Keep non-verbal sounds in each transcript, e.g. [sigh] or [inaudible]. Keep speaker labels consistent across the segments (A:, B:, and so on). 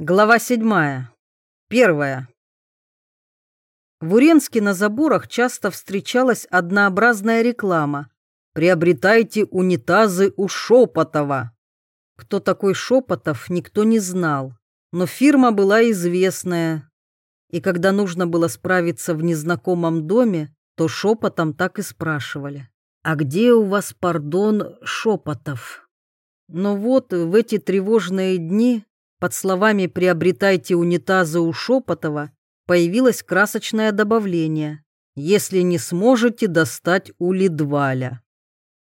A: Глава седьмая. Первая. В Уренске на заборах часто встречалась однообразная реклама. «Приобретайте унитазы у Шепотова». Кто такой Шепотов, никто не знал, но фирма была известная. И когда нужно было справиться в незнакомом доме, то шепотом так и спрашивали. «А где у вас, пардон, Шепотов?» Но вот в эти тревожные дни под словами «приобретайте унитазы у Шепотова» появилось красочное добавление «если не сможете достать у Лидваля».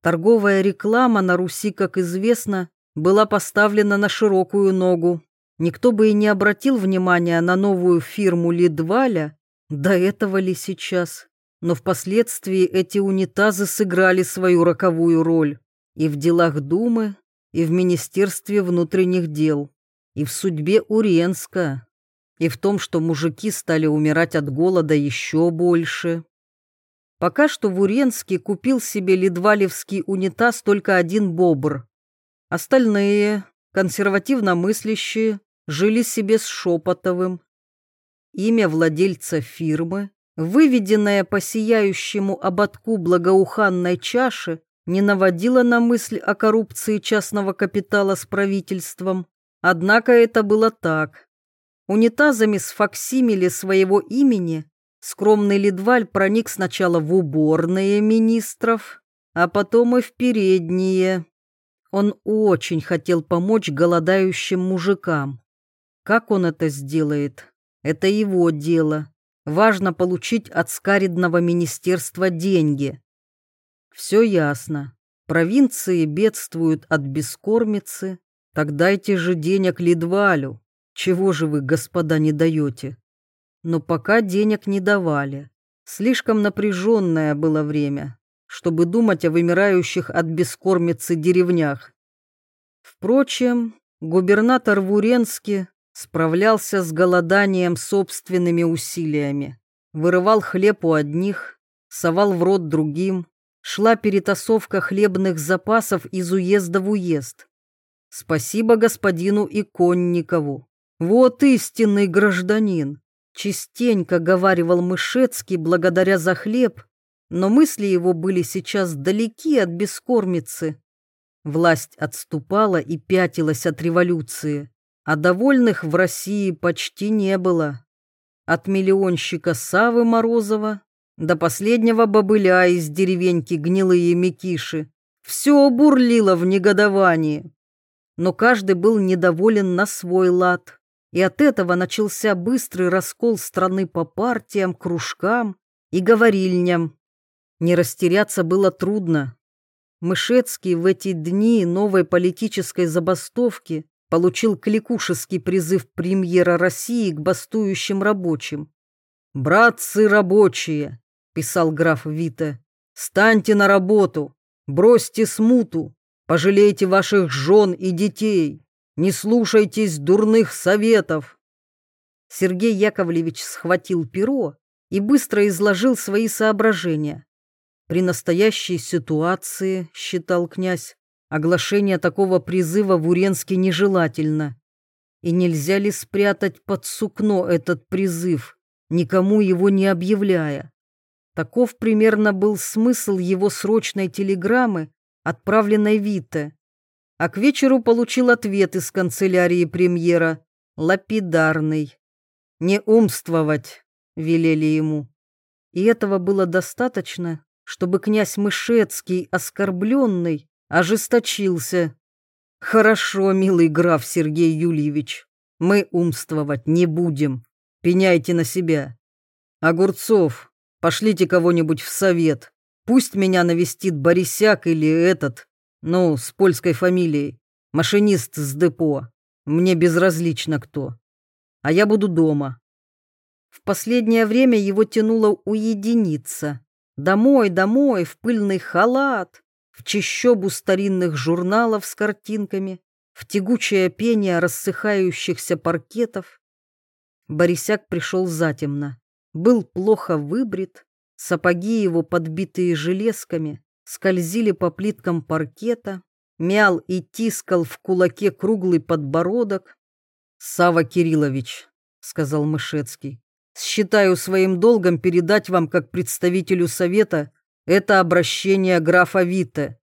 A: Торговая реклама на Руси, как известно, была поставлена на широкую ногу. Никто бы и не обратил внимания на новую фирму Лидваля, до этого ли сейчас. Но впоследствии эти унитазы сыграли свою роковую роль и в делах Думы, и в Министерстве внутренних дел и в судьбе Уренска, и в том, что мужики стали умирать от голода еще больше. Пока что в Уренске купил себе ледвалевский унитаз только один бобр. Остальные, консервативно мыслящие, жили себе с Шепотовым. Имя владельца фирмы, выведенное по сияющему ободку благоуханной чаши, не наводило на мысль о коррупции частного капитала с правительством. Однако это было так. Унитазами с факсимили своего имени скромный Лидваль проник сначала в уборные министров, а потом и в передние. Он очень хотел помочь голодающим мужикам. Как он это сделает? Это его дело. Важно получить от скаридного министерства деньги. Все ясно. Провинции бедствуют от бескормицы, так дайте же денег Лидвалю. Чего же вы, господа, не даете? Но пока денег не давали. Слишком напряженное было время, чтобы думать о вымирающих от бескормицы деревнях. Впрочем, губернатор Вуренский справлялся с голоданием собственными усилиями. Вырывал хлеб у одних, совал в рот другим, шла перетасовка хлебных запасов из уезда в уезд. Спасибо господину Иконникову. Вот истинный гражданин. Частенько говаривал Мышецкий благодаря за хлеб, но мысли его были сейчас далеки от бескормицы. Власть отступала и пятилась от революции, а довольных в России почти не было. От миллионщика Савы Морозова до последнего бобыля из деревеньки гнилые Микиши все бурлило в негодовании но каждый был недоволен на свой лад, и от этого начался быстрый раскол страны по партиям, кружкам и говорильням. Не растеряться было трудно. Мышецкий в эти дни новой политической забастовки получил кликушеский призыв премьера России к бастующим рабочим. «Братцы рабочие», — писал граф Вита, — «станьте на работу, бросьте смуту, Пожалейте ваших жен и детей. Не слушайтесь дурных советов. Сергей Яковлевич схватил перо и быстро изложил свои соображения. При настоящей ситуации, считал князь, оглашение такого призыва в Уренске нежелательно. И нельзя ли спрятать под сукно этот призыв, никому его не объявляя? Таков примерно был смысл его срочной телеграммы отправленной Вите, а к вечеру получил ответ из канцелярии премьера, лапидарный. «Не умствовать», — велели ему. И этого было достаточно, чтобы князь Мышецкий, оскорбленный, ожесточился. «Хорошо, милый граф Сергей Юльевич, мы умствовать не будем. Пеняйте на себя. Огурцов, пошлите кого-нибудь в совет. Пусть меня навестит Борисяк или этот, ну, с польской фамилией, машинист с депо. Мне безразлично кто. А я буду дома. В последнее время его тянуло уединиться. Домой, домой, в пыльный халат, в чищобу старинных журналов с картинками, в тягучее пение рассыхающихся паркетов. Борисяк пришел затемно, был плохо выбрит, Сапоги его, подбитые железками, скользили по плиткам паркета, мял и тискал в кулаке круглый подбородок. Сава Кириллович, сказал Мышецкий, считаю своим долгом передать вам как представителю совета это обращение графа Вите.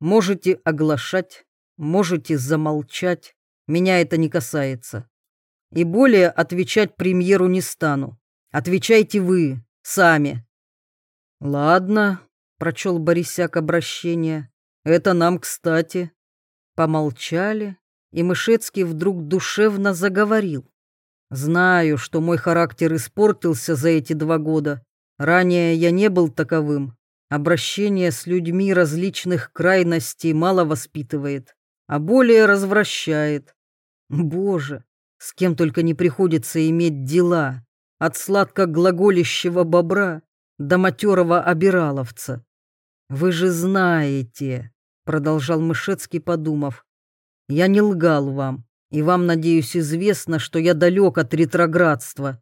A: Можете оглашать, можете замолчать, меня это не касается. И более отвечать премьеру не стану. Отвечайте вы, сами. Ладно, прочел Борисяк обращение. Это нам кстати. Помолчали, и Мышецкий вдруг душевно заговорил. Знаю, что мой характер испортился за эти два года. Ранее я не был таковым. Обращение с людьми различных крайностей мало воспитывает, а более развращает. Боже, с кем только не приходится иметь дела, от сладко глаголящего бобра до матерого обираловца. Вы же знаете, продолжал Мышецкий, подумав, я не лгал вам, и вам, надеюсь, известно, что я далек от ретроградства.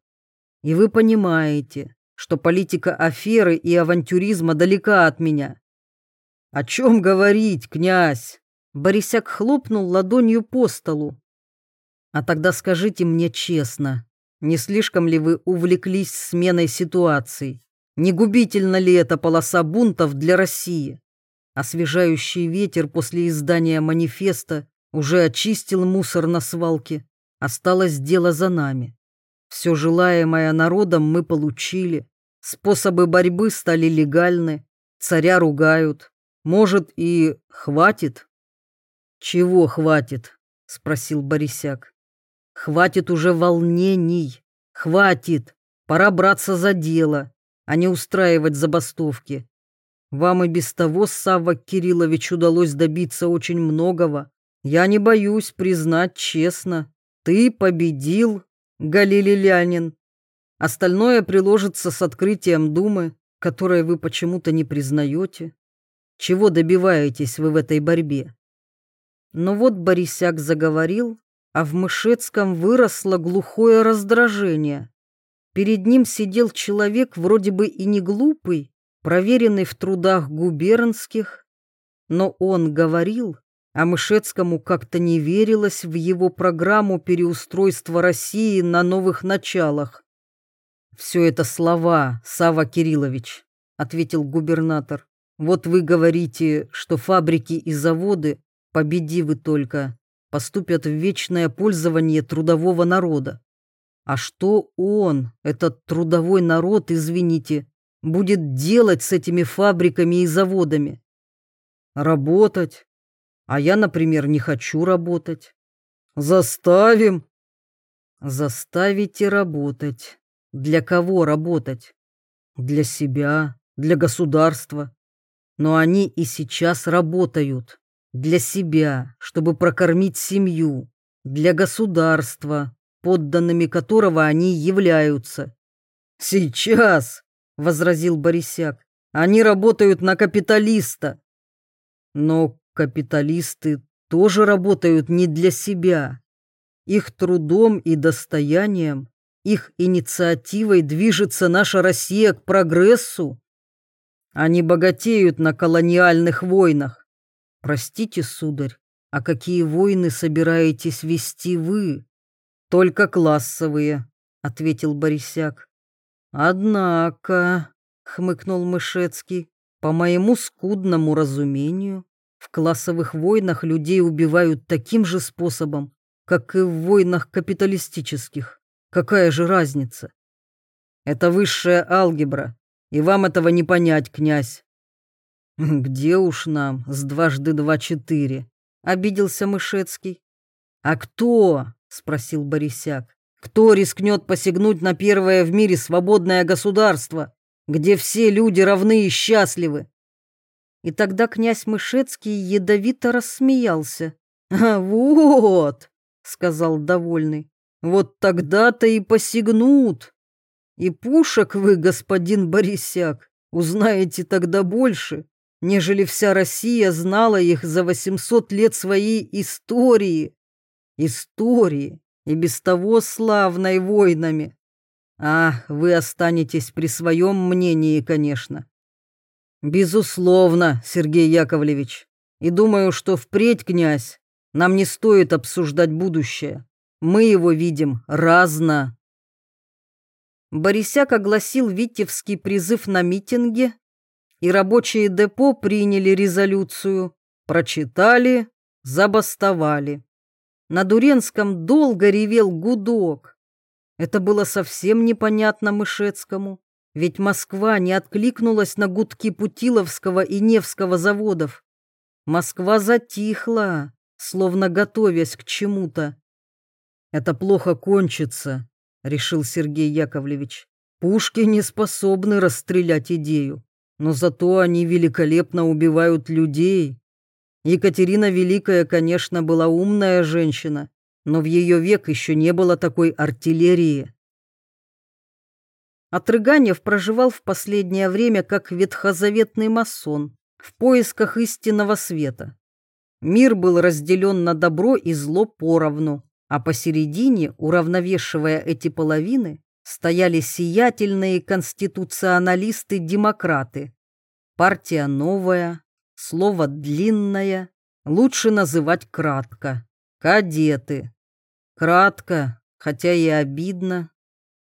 A: И вы понимаете, что политика аферы и авантюризма далека от меня. О чем говорить, князь? Борисяк хлопнул ладонью по столу. А тогда скажите мне честно, не слишком ли вы увлеклись сменой ситуаций? Не губительна ли эта полоса бунтов для России? Освежающий ветер после издания манифеста уже очистил мусор на свалке. Осталось дело за нами. Все желаемое народом мы получили. Способы борьбы стали легальны. Царя ругают. Может, и хватит? Чего хватит? Спросил Борисяк. Хватит уже волнений. Хватит. Пора браться за дело, а не устраивать забастовки. Вам и без того, Савва Кириллович, удалось добиться очень многого. Я не боюсь признать честно. Ты победил, Галилилянин. Остальное приложится с открытием Думы, которое вы почему-то не признаете. Чего добиваетесь вы в этой борьбе? Но вот Борисяк заговорил, а в Мышецком выросло глухое раздражение. Перед ним сидел человек вроде бы и не глупый, проверенный в трудах губернских, но он говорил, а Мышецкому как-то не верилось в его программу переустройства России на новых началах. «Все это слова, Сава Кириллович», — ответил губернатор. «Вот вы говорите, что фабрики и заводы, победи вы только, поступят в вечное пользование трудового народа. А что он, этот трудовой народ, извините, будет делать с этими фабриками и заводами? Работать. А я, например, не хочу работать. Заставим. Заставите работать. Для кого работать? Для себя, для государства. Но они и сейчас работают. Для себя, чтобы прокормить семью, для государства, подданными которого они являются. «Сейчас», — возразил Борисяк, — «они работают на капиталиста». Но капиталисты тоже работают не для себя. Их трудом и достоянием, их инициативой движется наша Россия к прогрессу. Они богатеют на колониальных войнах, Простите, сударь, а какие войны собираетесь вести вы? Только классовые, ответил Борисяк. Однако, хмыкнул Мышецкий, по моему скудному разумению, в классовых войнах людей убивают таким же способом, как и в войнах капиталистических. Какая же разница? Это высшая алгебра, и вам этого не понять, князь. «Где уж нам с дважды два четыре?» — обиделся Мышецкий. «А кто?» — спросил Борисяк. «Кто рискнет посягнуть на первое в мире свободное государство, где все люди равны и счастливы?» И тогда князь Мышецкий ядовито рассмеялся. «А вот!» — сказал довольный. «Вот тогда-то и посягнут. И пушек вы, господин Борисяк, узнаете тогда больше, нежели вся Россия знала их за 800 лет своей истории. Истории, и без того славной войнами. Ах, вы останетесь при своем мнении, конечно. Безусловно, Сергей Яковлевич. И думаю, что впредь, князь, нам не стоит обсуждать будущее. Мы его видим разно. Борисяк огласил Витебский призыв на митинге, и рабочие депо приняли резолюцию, прочитали, забастовали. На Дуренском долго ревел гудок. Это было совсем непонятно Мышецкому, ведь Москва не откликнулась на гудки Путиловского и Невского заводов. Москва затихла, словно готовясь к чему-то. «Это плохо кончится», — решил Сергей Яковлевич. «Пушки не способны расстрелять идею, но зато они великолепно убивают людей. Екатерина Великая, конечно, была умная женщина, но в ее век еще не было такой артиллерии». Отрыганев проживал в последнее время как ветхозаветный масон в поисках истинного света. Мир был разделен на добро и зло поровну, а посередине, уравновешивая эти половины, стояли сиятельные конституционалисты-демократы. Партия новая, слово длинное, лучше называть кратко. Кадеты. Кратко, хотя и обидно.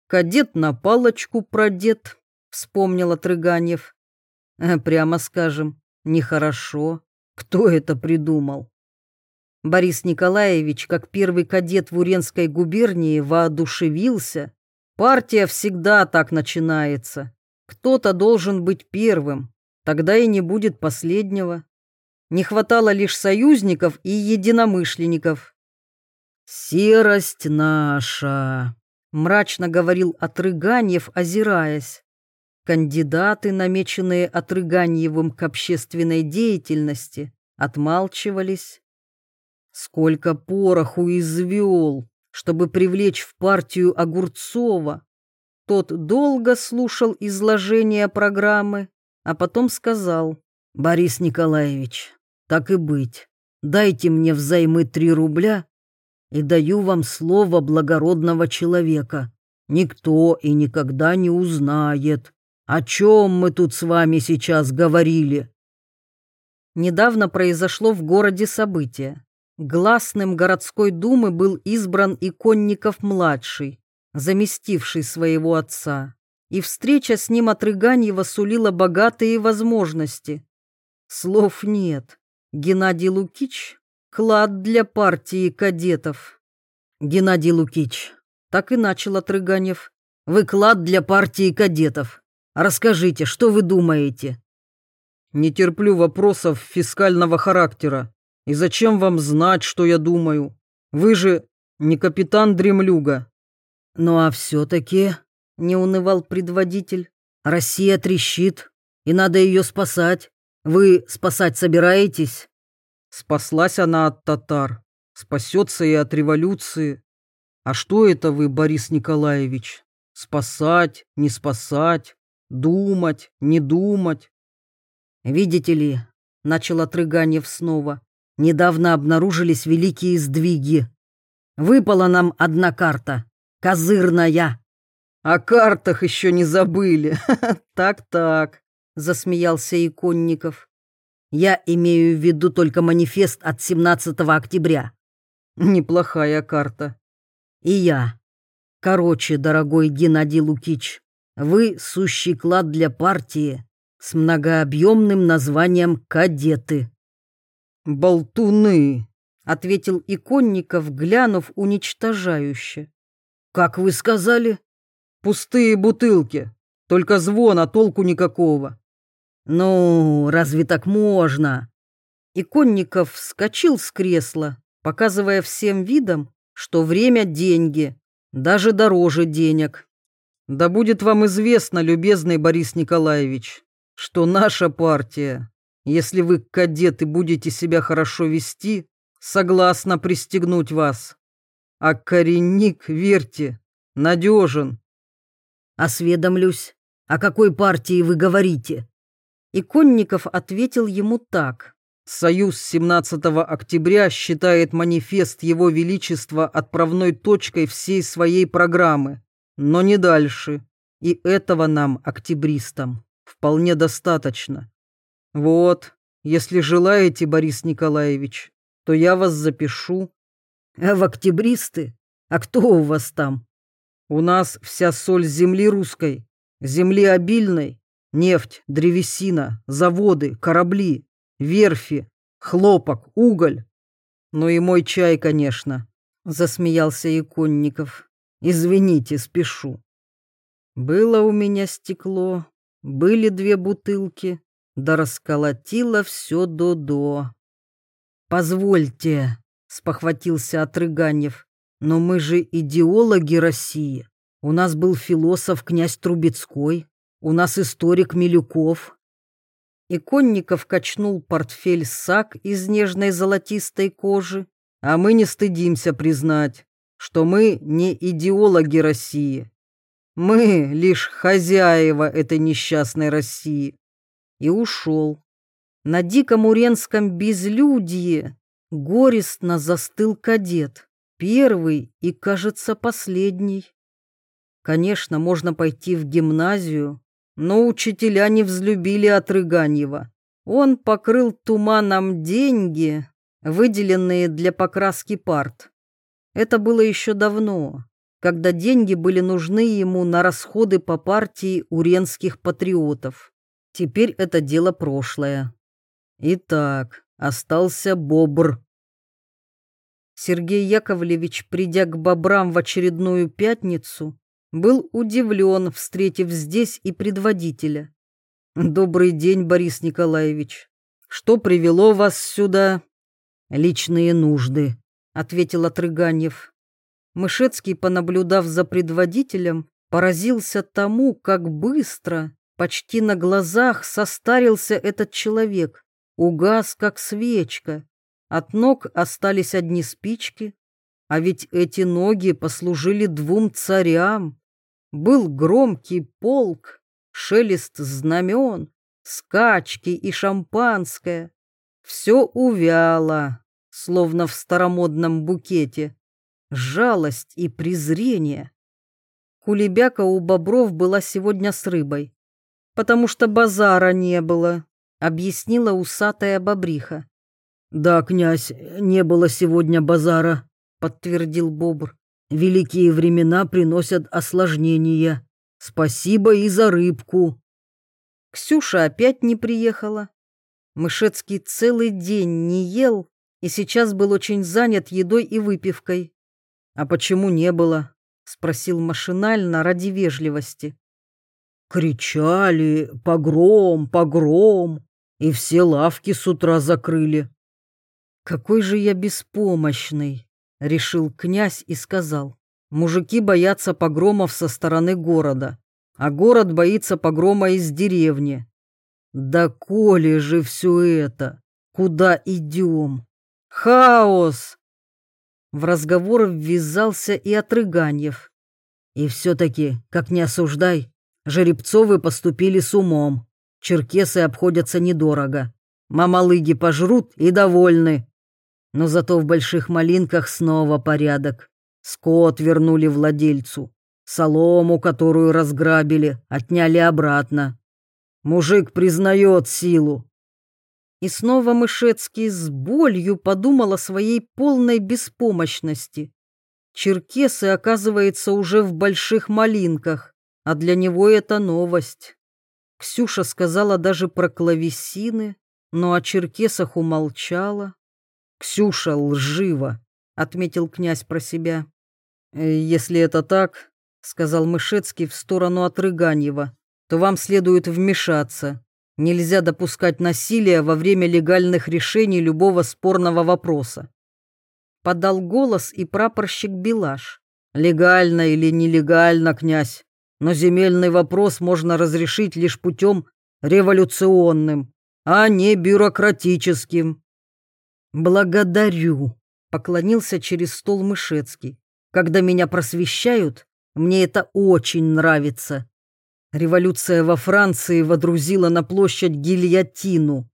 A: Кадет на палочку продет, вспомнил Отрыганев. Э, прямо скажем, нехорошо. Кто это придумал? Борис Николаевич, как первый кадет в Уренской губернии, воодушевился. Партия всегда так начинается. Кто-то должен быть первым, тогда и не будет последнего. Не хватало лишь союзников и единомышленников. «Серость наша», — мрачно говорил Отрыганьев, озираясь. Кандидаты, намеченные Отрыганьевым к общественной деятельности, отмалчивались. Сколько пороху извел, чтобы привлечь в партию Огурцова. Тот долго слушал изложение программы, а потом сказал, «Борис Николаевич, так и быть, дайте мне взаймы три рубля и даю вам слово благородного человека. Никто и никогда не узнает, о чем мы тут с вами сейчас говорили». Недавно произошло в городе событие. Гласным городской думы был избран Иконников-младший, заместивший своего отца, и встреча с ним от Рыганьева сулила богатые возможности. Слов нет. Геннадий Лукич — клад для партии кадетов. Геннадий Лукич, так и начал Отрыганев. Вы клад для партии кадетов. Расскажите, что вы думаете? Не терплю вопросов фискального характера, и зачем вам знать, что я думаю? Вы же не капитан Дремлюга. Ну а все-таки, не унывал предводитель, Россия трещит, и надо ее спасать. Вы спасать собираетесь? Спаслась она от татар, спасется и от революции. А что это вы, Борис Николаевич? Спасать, не спасать, думать, не думать. Видите ли, начал Отрыганев снова, Недавно обнаружились великие сдвиги. Выпала нам одна карта. Козырная. О картах еще не забыли. [laughs] Так-так, засмеялся Иконников. Я имею в виду только манифест от 17 октября. Неплохая карта. И я. Короче, дорогой Геннадий Лукич, вы сущий клад для партии с многообъемным названием «Кадеты». «Болтуны», — ответил Иконников, глянув уничтожающе. «Как вы сказали?» «Пустые бутылки, только звона толку никакого». «Ну, разве так можно?» Иконников вскочил с кресла, показывая всем видом, что время — деньги, даже дороже денег. «Да будет вам известно, любезный Борис Николаевич, что наша партия если вы, кадеты, будете себя хорошо вести, согласна пристегнуть вас. А коренник, верьте, надежен. Осведомлюсь, о какой партии вы говорите? И Конников ответил ему так. Союз 17 октября считает манифест Его Величества отправной точкой всей своей программы, но не дальше. И этого нам, октябристам, вполне достаточно. Вот, если желаете, Борис Николаевич, то я вас запишу. А в октябристы? А кто у вас там? У нас вся соль земли русской, земли обильной, нефть, древесина, заводы, корабли, верфи, хлопок, уголь. Ну и мой чай, конечно, засмеялся Иконников. Извините, спешу. Было у меня стекло, были две бутылки, да расколотило все до-до. «Позвольте», — спохватился Отрыганев, «но мы же идеологи России. У нас был философ князь Трубецкой, у нас историк Милюков». Иконников качнул портфель сак из нежной золотистой кожи, а мы не стыдимся признать, что мы не идеологи России. Мы лишь хозяева этой несчастной России. И ушел. На диком уренском безлюдье горестно застыл кадет, первый и, кажется, последний. Конечно, можно пойти в гимназию, но учителя не взлюбили Отрыганьева. Он покрыл туманом деньги, выделенные для покраски парт. Это было еще давно, когда деньги были нужны ему на расходы по партии уренских патриотов. Теперь это дело прошлое. Итак, остался бобр. Сергей Яковлевич, придя к бобрам в очередную пятницу, был удивлен, встретив здесь и предводителя. «Добрый день, Борис Николаевич. Что привело вас сюда?» «Личные нужды», — ответил Отрыганьев. Мышецкий, понаблюдав за предводителем, поразился тому, как быстро, почти на глазах состарился этот человек угас, как свечка. От ног остались одни спички, а ведь эти ноги послужили двум царям. Был громкий полк, шелест знамен, скачки и шампанское. Все увяло, словно в старомодном букете. Жалость и презрение. Кулебяка у бобров была сегодня с рыбой, потому что базара не было объяснила усатая бобриха. «Да, князь, не было сегодня базара», — подтвердил бобр. «Великие времена приносят осложнения. Спасибо и за рыбку». Ксюша опять не приехала. Мышецкий целый день не ел и сейчас был очень занят едой и выпивкой. «А почему не было?» — спросил машинально ради вежливости. «Кричали, погром, погром!» и все лавки с утра закрыли. «Какой же я беспомощный!» — решил князь и сказал. «Мужики боятся погромов со стороны города, а город боится погрома из деревни. Да коли же все это? Куда идем? Хаос!» В разговор ввязался и Отрыганьев. «И все-таки, как не осуждай, Жеребцовы поступили с умом. Черкесы обходятся недорого. Мамалыги пожрут и довольны. Но зато в больших малинках снова порядок. Скот вернули владельцу. Солому, которую разграбили, отняли обратно. Мужик признает силу. И снова Мышецкий с болью подумал о своей полной беспомощности. Черкесы, оказывается, уже в больших малинках, а для него это новость. Ксюша сказала даже про клавесины, но о черкесах умолчала. «Ксюша лжива», — отметил князь про себя. «Э, «Если это так», — сказал Мышецкий в сторону Отрыганьева, «то вам следует вмешаться. Нельзя допускать насилия во время легальных решений любого спорного вопроса». Подал голос и прапорщик Белаш. «Легально или нелегально, князь? но земельный вопрос можно разрешить лишь путем революционным, а не бюрократическим. «Благодарю», — поклонился через стол Мышецкий. «Когда меня просвещают, мне это очень нравится». Революция во Франции водрузила на площадь гильотину.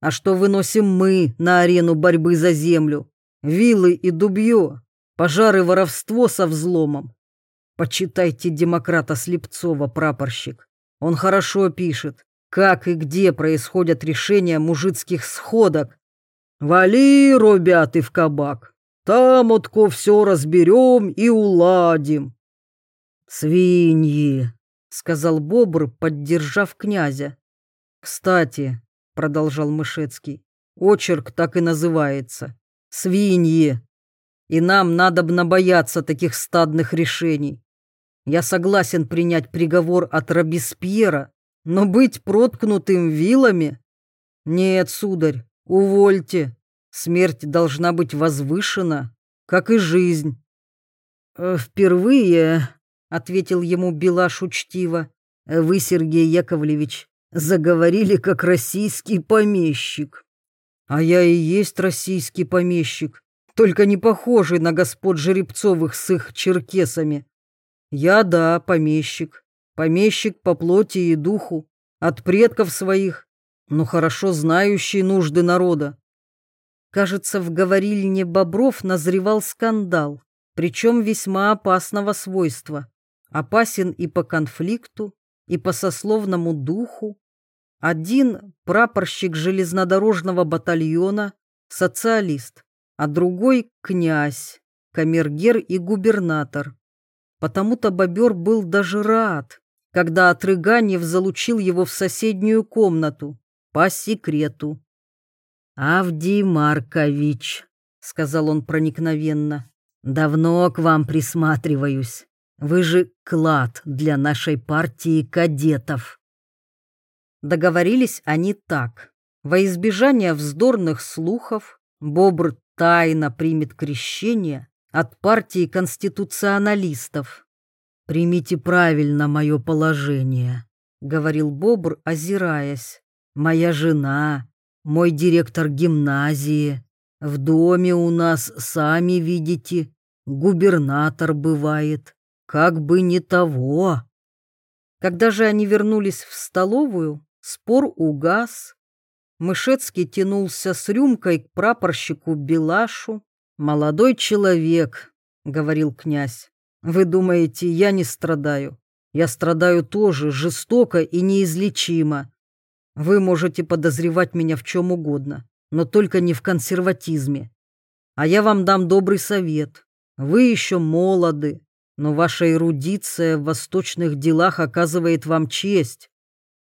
A: А что выносим мы на арену борьбы за землю? Вилы и дубье, пожары воровство со взломом. Почитайте демократа Слепцова, прапорщик. Он хорошо пишет, как и где происходят решения мужицких сходок. Вали, робя, ты в кабак. Там отко все разберем и уладим. Свиньи, сказал Бобр, поддержав князя. Кстати, продолжал Мышецкий, очерк так и называется. Свиньи. И нам надо бы набояться таких стадных решений. Я согласен принять приговор от Робеспьера, но быть проткнутым вилами? Нет, сударь, увольте. Смерть должна быть возвышена, как и жизнь. «Э, «Впервые», — ответил ему Белаш учтиво, — «вы, Сергей Яковлевич, заговорили как российский помещик». «А я и есть российский помещик, только не похожий на господ Жеребцовых с их черкесами. Я, да, помещик, помещик по плоти и духу, от предков своих, но хорошо знающий нужды народа. Кажется, в говорильне Бобров назревал скандал, причем весьма опасного свойства. Опасен и по конфликту, и по сословному духу. Один – прапорщик железнодорожного батальона, социалист, а другой – князь, камергер и губернатор. Потому-то бобер был даже рад, когда Отрыганев залучил его в соседнюю комнату по секрету. «Авдий Маркович», — сказал он проникновенно, — «давно к вам присматриваюсь. Вы же клад для нашей партии кадетов». Договорились они так. Во избежание вздорных слухов Бобр тайно примет крещение от партии конституционалистов. «Примите правильно мое положение», — говорил Бобр, озираясь. «Моя жена, мой директор гимназии. В доме у нас, сами видите, губернатор бывает. Как бы не того. Когда же они вернулись в столовую, спор угас. Мышецкий тянулся с рюмкой к прапорщику Белашу. «Молодой человек», — говорил князь, — «вы думаете, я не страдаю? Я страдаю тоже жестоко и неизлечимо. Вы можете подозревать меня в чем угодно, но только не в консерватизме. А я вам дам добрый совет. Вы еще молоды, но ваша эрудиция в восточных делах оказывает вам честь.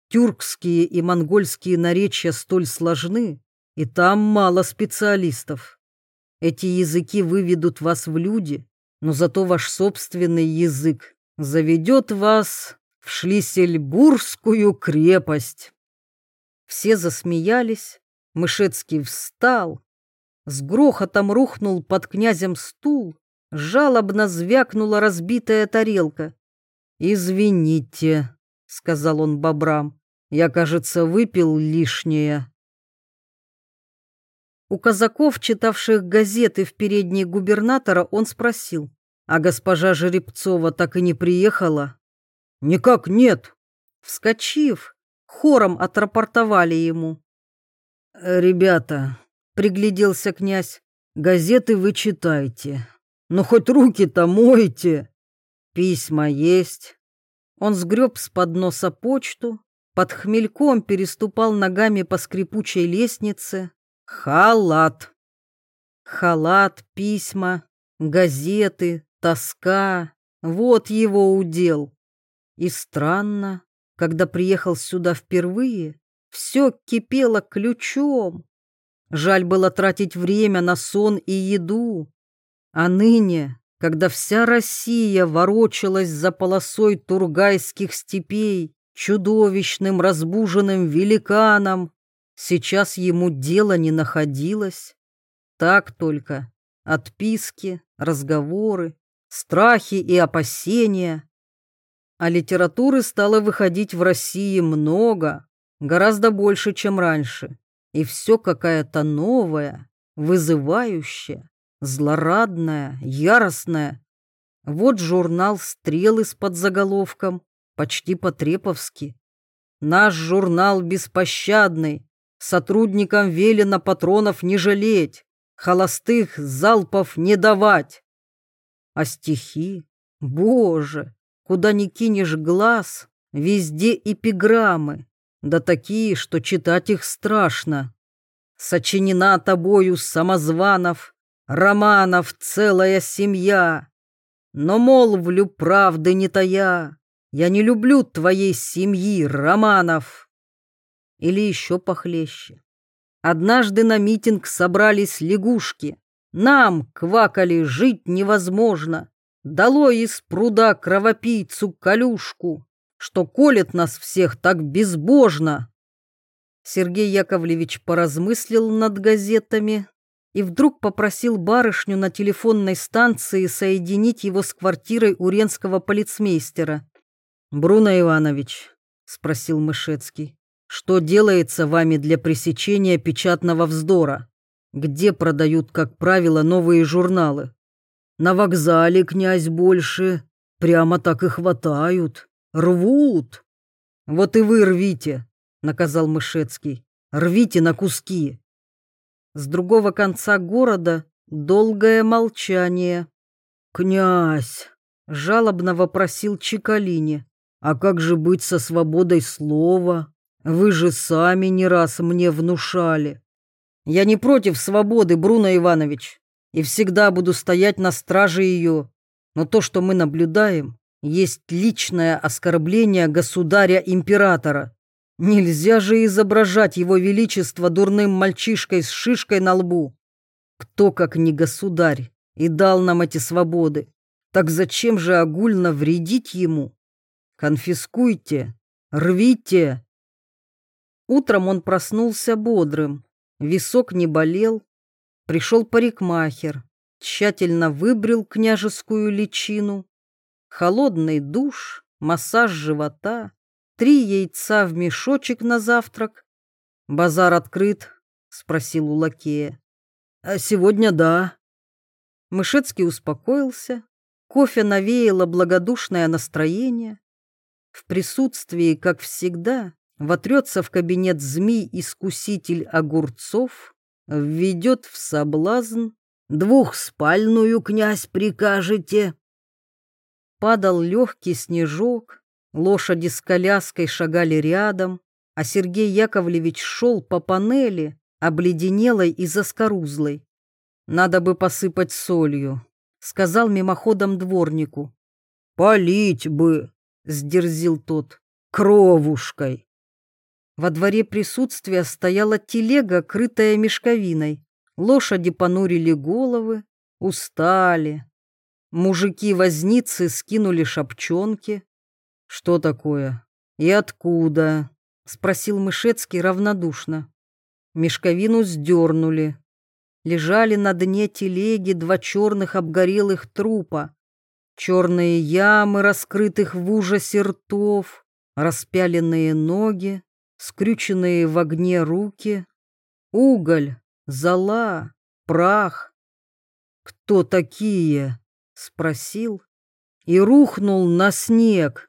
A: Тюркские и монгольские наречия столь сложны, и там мало специалистов. Эти языки выведут вас в люди, но зато ваш собственный язык заведет вас в Шлиссельбургскую крепость. Все засмеялись, Мышецкий встал, с грохотом рухнул под князем стул, жалобно звякнула разбитая тарелка. «Извините», — сказал он бобрам, — «я, кажется, выпил лишнее». У казаков, читавших газеты в передней губернатора, он спросил, а госпожа Жеребцова так и не приехала? «Никак нет». Вскочив, хором отрапортовали ему. «Ребята», — пригляделся князь, — «газеты вы читайте, но хоть руки-то мойте. Письма есть». Он сгреб с подноса почту, под хмельком переступал ногами по скрипучей лестнице. Халат. Халат, письма, газеты, тоска — вот его удел. И странно, когда приехал сюда впервые, все кипело ключом. Жаль было тратить время на сон и еду. А ныне, когда вся Россия ворочалась за полосой тургайских степей, чудовищным разбуженным великаном, сейчас ему дела не находилось. Так только отписки, разговоры, страхи и опасения, а литературы стало выходить в России много, гораздо больше, чем раньше. И все какая-то новая, вызывающая, злорадная, яростная. Вот журнал «Стрелы» с подзаголовком, почти по-треповски. Наш журнал беспощадный, сотрудникам велено патронов не жалеть, холостых залпов не давать. А стихи, боже, Куда ни кинешь глаз, везде эпиграммы, да такие, что читать их страшно. Сочинена тобою самозванов, Романов целая семья. Но молвлю правды не тая, я не люблю твоей семьи, Романов. Или еще похлеще. Однажды на митинг собрались лягушки. Нам, квакали, жить невозможно. Дало из пруда кровопийцу колюшку, что колет нас всех так безбожно. Сергей Яковлевич поразмыслил над газетами и вдруг попросил барышню на телефонной станции соединить его с квартирой уренского полицмейстера. «Бруно Иванович», — спросил Мышецкий, — «что делается вами для пресечения печатного вздора? Где продают, как правило, новые журналы? На вокзале, князь, больше. Прямо так и хватают. Рвут. Вот и вы рвите, наказал Мышецкий. Рвите на куски. С другого конца города долгое молчание. Князь, жалобно вопросил Чекалине. А как же быть со свободой слова? Вы же сами не раз мне внушали. Я не против свободы, Бруно Иванович, и всегда буду стоять на страже ее. Но то, что мы наблюдаем, есть личное оскорбление государя-императора. Нельзя же изображать его величество дурным мальчишкой с шишкой на лбу. Кто, как не государь, и дал нам эти свободы? Так зачем же огульно вредить ему? Конфискуйте, рвите. Утром он проснулся бодрым, висок не болел, Пришел парикмахер, тщательно выбрил княжескую личину. Холодный душ, массаж живота, три яйца в мешочек на завтрак. «Базар открыт?» — спросил у лакея. «А сегодня да». Мышецкий успокоился. Кофе навеяло благодушное настроение. В присутствии, как всегда, вотрется в кабинет змей-искуситель огурцов, введет в соблазн, двухспальную князь прикажете. Падал легкий снежок, лошади с коляской шагали рядом, а Сергей Яковлевич шел по панели, обледенелой и заскорузлой. «Надо бы посыпать солью», — сказал мимоходом дворнику. «Полить бы», — сдерзил тот, — «кровушкой». Во дворе присутствия стояла телега, крытая мешковиной. Лошади понурили головы, устали. Мужики-возницы скинули шапчонки. «Что такое? И откуда?» — спросил Мышецкий равнодушно. Мешковину сдернули. Лежали на дне телеги два черных обгорелых трупа. Черные ямы, раскрытых в ужасе ртов, распяленные ноги скрюченные в огне руки, уголь, зола, прах. «Кто такие?» — спросил и рухнул на снег.